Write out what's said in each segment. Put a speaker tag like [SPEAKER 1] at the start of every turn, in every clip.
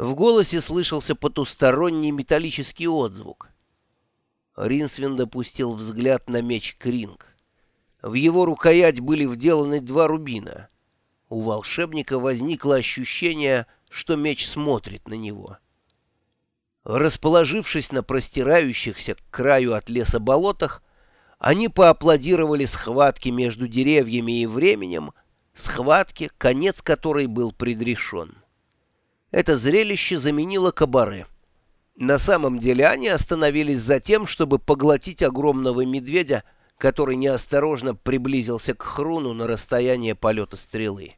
[SPEAKER 1] В голосе слышался потусторонний металлический отзвук. Ринсвин допустил взгляд на меч Кринг. В его рукоять были вделаны два рубина. У волшебника возникло ощущение, что меч смотрит на него. Расположившись на простирающихся к краю от леса болотах, они поаплодировали схватке между деревьями и временем, схватке, конец которой был предрешен. Это зрелище заменило кабаре. На самом деле они остановились за тем, чтобы поглотить огромного медведя, который неосторожно приблизился к Хруну на расстояние полета стрелы.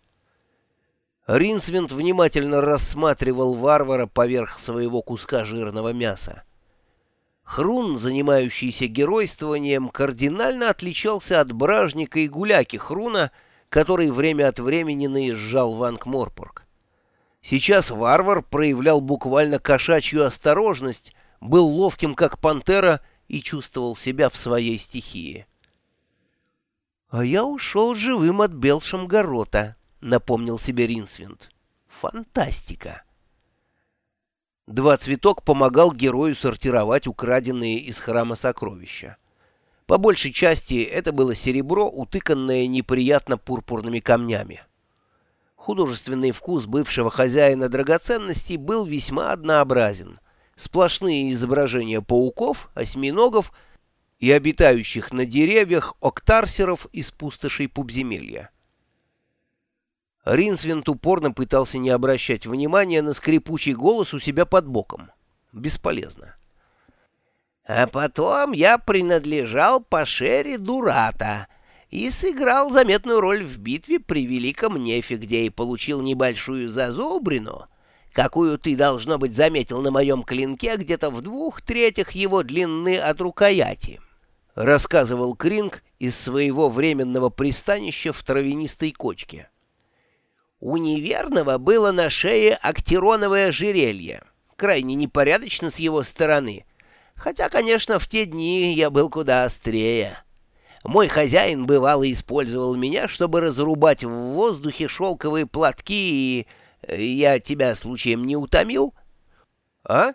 [SPEAKER 1] Ринсвинд внимательно рассматривал варвара поверх своего куска жирного мяса. Хрун, занимающийся геройствованием, кардинально отличался от бражника и гуляки Хруна, который время от времени наезжал в Ангморпорг. Сейчас варвар проявлял буквально кошачью осторожность, был ловким, как пантера, и чувствовал себя в своей стихии. «А я ушел живым от Белшамгорота», — напомнил себе Ринсвинд. «Фантастика!» Два цветок помогал герою сортировать украденные из храма сокровища. По большей части это было серебро, утыканное неприятно пурпурными камнями. Художественный вкус бывшего хозяина драгоценностей был весьма однообразен. Сплошные изображения пауков, осьминогов и обитающих на деревьях октарсеров из пустошей пубземелья. Ринсвинт упорно пытался не обращать внимания на скрипучий голос у себя под боком. Бесполезно. А потом я принадлежал Пашере Дурата и сыграл заметную роль в битве при Великом Нефе, где и получил небольшую зазубрину, какую ты, должно быть, заметил на моем клинке где-то в двух третьих его длины от рукояти. — рассказывал Кринг из своего временного пристанища в травянистой кочке. У неверного было на шее актероновое ожерелье, крайне непорядочно с его стороны — Хотя, конечно, в те дни я был куда острее. Мой хозяин бывало использовал меня, чтобы разрубать в воздухе шелковые платки, и э, я тебя случаем не утомил? А?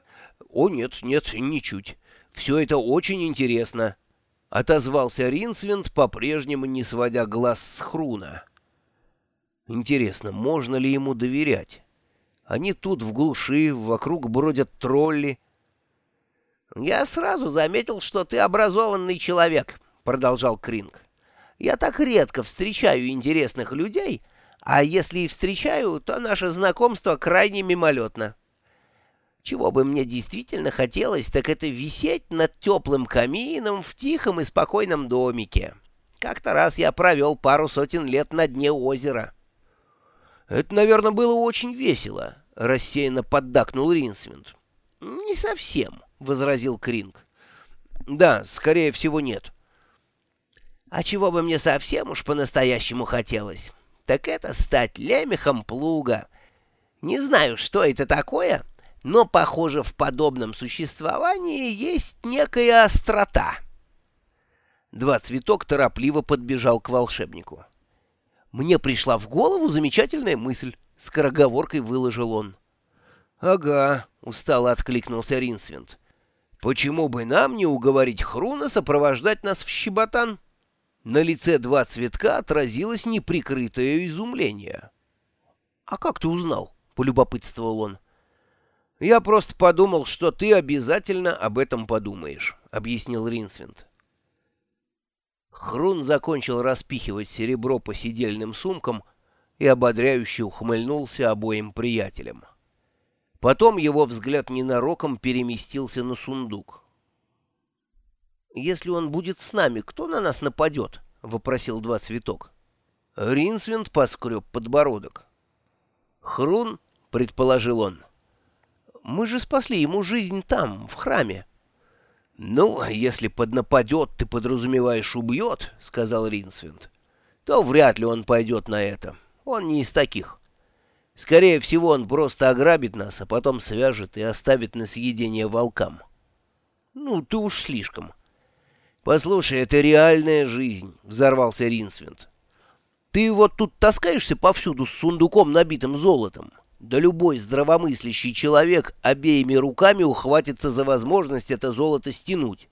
[SPEAKER 1] О, нет, нет, ничуть. Все это очень интересно. — отозвался Ринсвинд, по-прежнему не сводя глаз с Хруна. «Интересно, можно ли ему доверять? Они тут в глуши, вокруг бродят тролли, «Я сразу заметил, что ты образованный человек», — продолжал Кринг. «Я так редко встречаю интересных людей, а если и встречаю, то наше знакомство крайне мимолетно. Чего бы мне действительно хотелось, так это висеть над теплым камином в тихом и спокойном домике. Как-то раз я провел пару сотен лет на дне озера». «Это, наверное, было очень весело», — рассеянно поддакнул Ринсвинд. «Не совсем». — возразил Кринг. «Да, скорее всего, нет». «А чего бы мне совсем уж по-настоящему хотелось, так это стать лемехом плуга. Не знаю, что это такое, но, похоже, в подобном существовании есть некая острота». Два цветок торопливо подбежал к волшебнику. «Мне пришла в голову замечательная мысль», — скороговоркой выложил он. «Ага», — устало откликнулся Ринсвинд. Почему бы нам не уговорить Хруна сопровождать нас в Щеботан? На лице два цветка отразилось неприкрытое изумление. — А как ты узнал? — полюбопытствовал он. — Я просто подумал, что ты обязательно об этом подумаешь, — объяснил Ринсвинд. Хрун закончил распихивать серебро по сидельным сумкам и ободряюще ухмыльнулся обоим приятелям. — Потом его взгляд ненароком переместился на сундук. «Если он будет с нами, кто на нас нападет?» — вопросил два цветок. Ринсвинд поскреб подбородок. «Хрун?» — предположил он. «Мы же спасли ему жизнь там, в храме». «Ну, если поднападет, ты подразумеваешь убьет», — сказал Ринсвинд, — «то вряд ли он пойдет на это. Он не из таких». Скорее всего, он просто ограбит нас, а потом свяжет и оставит на съедение волкам. Ну, ты уж слишком. Послушай, это реальная жизнь, — взорвался Ринсвинд. Ты вот тут таскаешься повсюду с сундуком, набитым золотом. Да любой здравомыслящий человек обеими руками ухватится за возможность это золото стянуть.